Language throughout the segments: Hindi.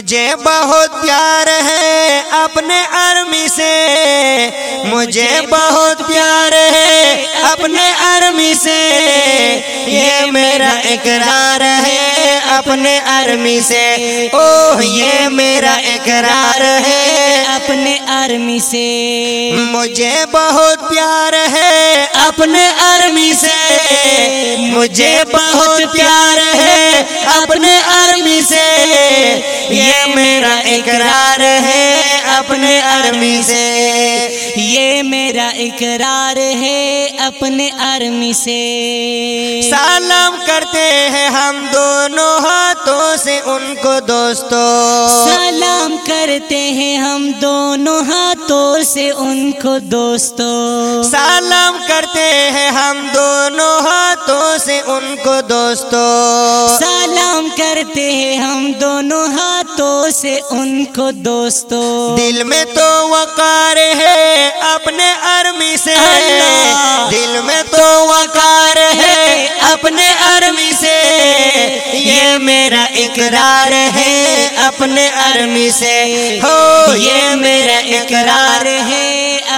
मुझे बहुत प्यार है अपने आर्मी से। मुझे बहुत प्यार है अपने आर्मी से। ये मेरा इकरार है अपने आर्मी से। ओह, ये मेरा इकरार है अपने आर्मी से। मुझे बहुत प्यार है अपने आर्मी से। मुझे बहुत प्यार है अपने आर्मी से। ये मेरा इकरार है। अपने आर्मी से। ये मेरा इकरार है अपने आर्मी से। सलाम करते हैं हम दोनों हाथों से उनको दोस्तों। सलाम करते हैं हम दोनों हाथों से उनको दोस्तों। सलाम करते हैं हम दोनों हाथों से उनको दोस्तों। सलाम करते हैं हम दोनों हाथों से उनको दोस्तों। दिल में तो वकार है अपने आर्मी से। दिल में तो वकार है अपने आर्मी से। ये मेरा इकरार है अपने आर्मी से। हो ये मेरा इकरार है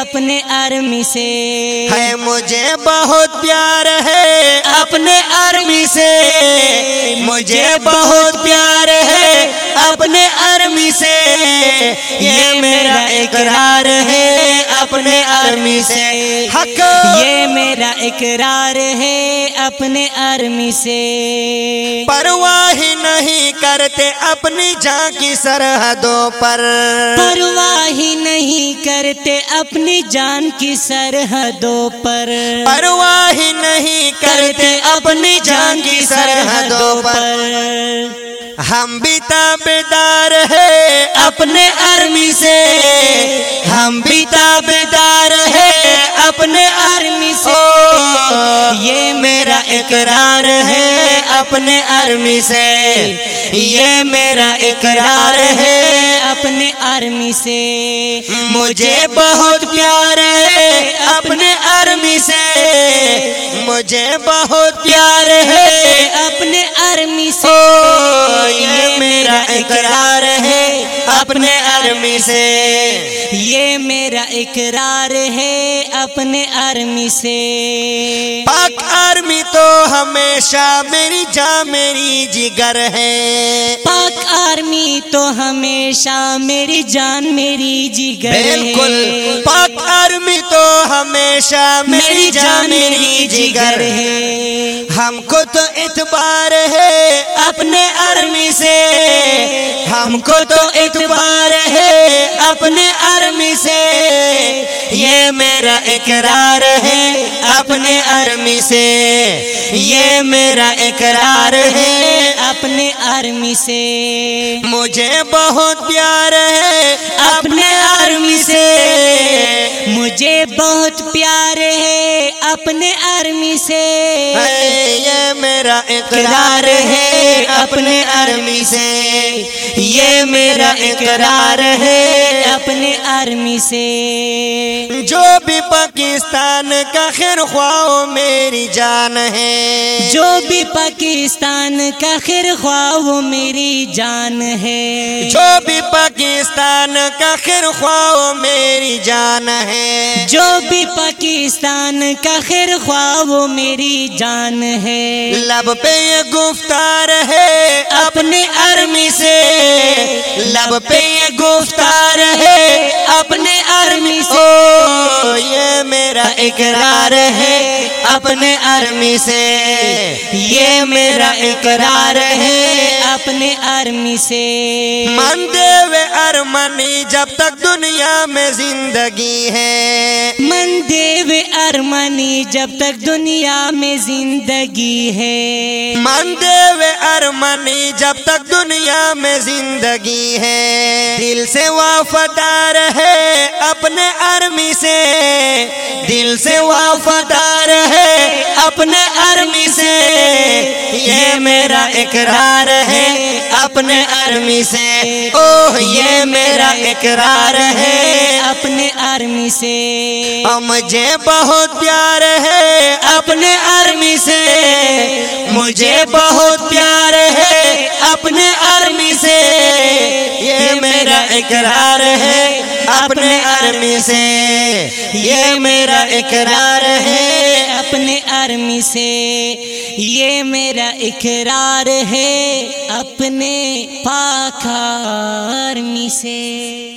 अपने आर्मी से। है मुझे बहुत प्यार है अपने आर्मी से। मुझे बहुत प्यार है ये मेरा इकरार है अपने आर्मी से। हक। ये मेरा इकरार है अपने आर्मी से। परवाह ही नहीं करते अपनी जान की सरहदों पर। परवाह ही नहीं करते अपनी जान की सरहदों पर। परवाह ही नहीं करते अपनी जान की सरहदों पर। हम भी ताबेदार है अपने आर्मी से। हम भी ताबेदार है अपने आर्मी से। ये मेरा इकरार है अपने आर्मी से। ये मेरा इकरार है अपने आर्मी से। मुझे बहुत प्यार है अपने आर्मी से। मुझे बहुत प्यार है अपने आर्मी से। ओ ये मेरा इकरार है अपने आर्मी से। ये मेरा इकरार है अपने आर्मी से। आर्मी तो हमेशा मेरी जान मेरी जिगर है। पाक आर्मी तो हमेशा मेरी जान मेरी जिगर बिल्कुल पाक आर्मी तो हमेशा मेरी जान मेरी जिगर है। है। हमको तो इतबार है अपने आर्मी से। हमको तो इतबार है अपने आर्मी से। मेरा इकरार है अपने आर्मी से। ये मेरा इकरार है अपने आर्मी से। मुझे बहुत प्यार है अपने आर्मी से। मुझे बहुत प्यार है अपने आर्मी से। मेरा इकरार है अपने आर्मी से। ये मेरा इकरार है अपने आर्मी से। जो भी पाकिस्तान का खैर ख्वाह मेरी जान है। जो भी पाकिस्तान का खैर ख्वाह वो मेरी जान है। जो भी पाकिस्तान का खैर ख्वाह मेरी जान है। जो भी पाकिस्तान का खैर ख्वाह वो मेरी जान है। लब पे ये गुफ्तार है अपनी आर्मी से। लब पे ये गुफ्तार है अपने आर्मी से। ओ, ये मेरा इकरार है। अपने आर्मी से। ये मेरा इकरार है अपने आर्मी से। मन देवे अरमनी जब तक दुनिया में ज़िंदगी है। मन देव अरमानी जब तक दुनिया में ज़िंदगी है। मन देवे अरमनी जब तक दुनिया में ज़िंदगी है। दिल से वफादार है अपने आर्मी से। दिल से वफादार अपने आर्मी से। ये मेरा इकरार है अपने आर्मी से। ओह, ये मेरा इकरार है अपने आर्मी से। मुझे बहुत प्यार है अपने आर्मी से। मुझे बहुत प्यार है अपने आर्मी से। ये मेरा इकरार है अपने आर्मी से। ये मेरा इकरार है से। ये मेरा इकरार है अपने पाक आर्मी से।